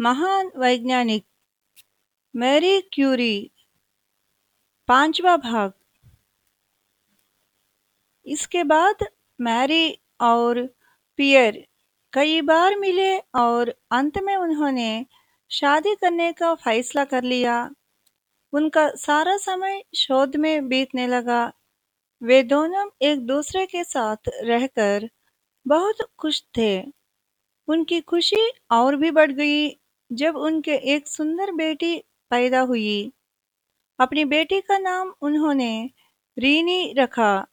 महान वैज्ञानिक Marie Curie, पांचवा भाग। इसके बाद मैरी और पियर कई बार मिले और अंत में उन्होंने शादी करने का फैसला कर लिया। उनका सारा समय शोध में बीतने लगा। वे दोनों एक दूसरे के साथ रहकर बहुत खुश थे। उनकी खुशी और भी बढ़ गई। जब उनके एक सुंदर बेटी पैदा हुई। अपनी बेटी का नाम उन्होंने रीनी रखा।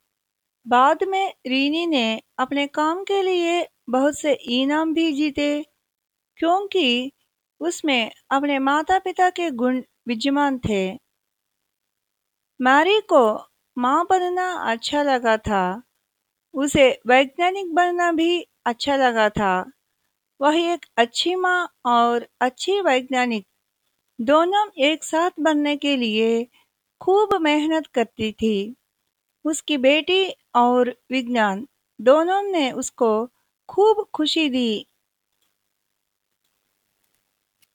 बाद में रीनी ने अपने काम के लिए बहुत से इनाम भी जीते, क्योंकि उसमें अपने माता पिता के गुण विद्यमान थे। मैरी को माँ बनना अच्छा लगा था। उसे वैज्ञानिक बनना भी अच्छा लगा था। वह एक अच्छी माँ और अच्छी वैज्ञानिक, दोनों एक साथ बनने के लिए खूब मेहनत करती थी। उसकी बेटी और विज्ञान दोनों ने उसको खूब खुशी दी।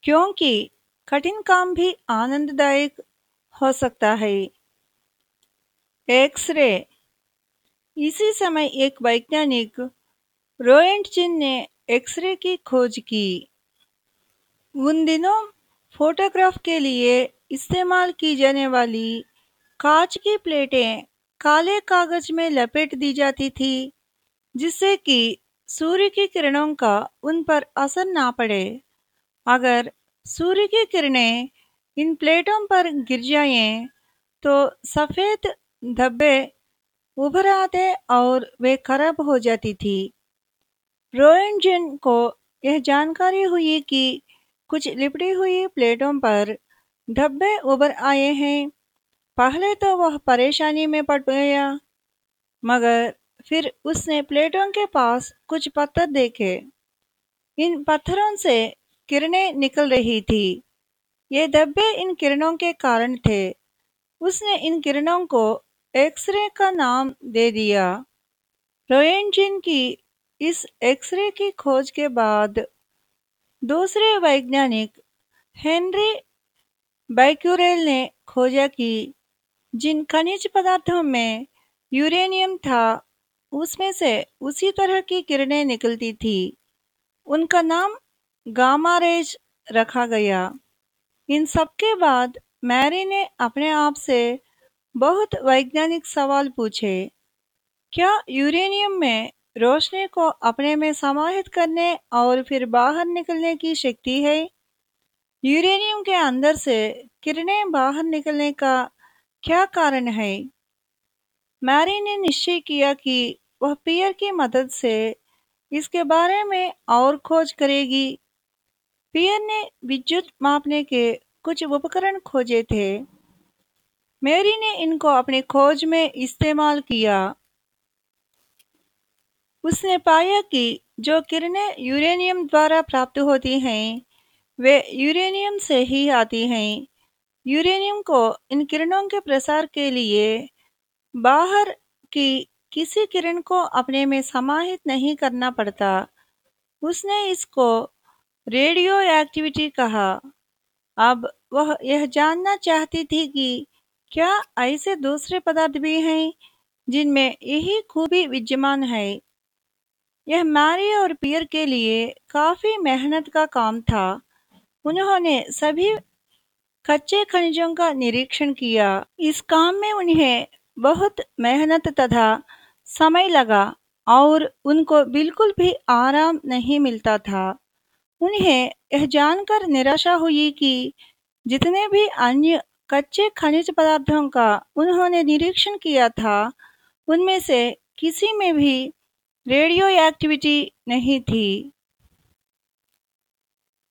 क्योंकि कठिन काम भी आनंददायक हो सकता है। एक्सरे इसी समय एक वैज्ञानिक रोएंटचिन ने एक्सरे की खोज की। उन दिनों फोटोग्राफ के लिए इस्तेमाल की जाने वाली कांच की प्लेटें काले कागज़ में लपेट दी जाती थी, जिससे कि सूर्य की किरणों का उन पर असर ना पड़े। अगर सूर्य की किरणें इन प्लेटों पर गिर जाएँ तो सफ़ेद धब्बे उभर आते और वे खराब हो जाती थी। रोएंजन को यह जानकारी हुई कि कुछ लिपटी हुई प्लेटों पर धब्बे उभर आए हैं। पहले तो वह परेशानी में पड़ गया, मगर फिर उसने प्लेटों के पास कुछ पत्थर देखे। इन पत्थरों से किरणें निकल रही थी। ये धब्बे इन किरणों के कारण थे। उसने इन किरणों को एक्सरे का नाम दे दिया। रोएंजिन की इस एक्सरे की खोज के बाद दूसरे वैज्ञानिक हेनरी बैक्यूरेल ने खोजा कि जिन खनिज पदार्थों में यूरेनियम था, उसमें से उसी तरह की किरणें निकलती थी। उनका नाम गामा रेज रखा गया। इन सब के बाद मैरी ने अपने आप से बहुत वैज्ञानिक सवाल पूछे, क्या यूरेनियम में रोशनी को अपने में समाहित करने और फिर बाहर निकलने की शक्ति है। यूरेनियम के अंदर से किरणें बाहर निकलने का क्या कारण है? मैरी ने निश्चय किया कि वह पियर की मदद से इसके बारे में और खोज करेगी। पियर ने विद्युत मापने के कुछ उपकरण खोजे थे। मेरी ने इनको अपनी खोज में इस्तेमाल किया। उसने पाया कि जो किरणें यूरेनियम द्वारा प्राप्त होती हैं, वे यूरेनियम से ही आती हैं। यूरेनियम को इन किरणों के प्रसार के लिए बाहर की किसी किरण को अपने में समाहित नहीं करना पड़ता। उसने इसको रेडियो एक्टिविटी कहा। अब वह यह जानना चाहती थी कि क्या ऐसे दूसरे पदार्थ भी हैं जिनमें यही खूबी विद्यमान है। यह मैरी और पियर के लिए काफ़ी मेहनत का काम था। उन्होंने सभी कच्चे खनिजों का निरीक्षण किया। इस काम में उन्हें बहुत मेहनत तथा समय लगा और उनको बिल्कुल भी आराम नहीं मिलता था। उन्हें यह जानकर निराशा हुई कि जितने भी अन्य कच्चे खनिज पदार्थों का उन्होंने निरीक्षण किया था, उनमें से किसी में भी रेडियो एक्टिविटी नहीं थी।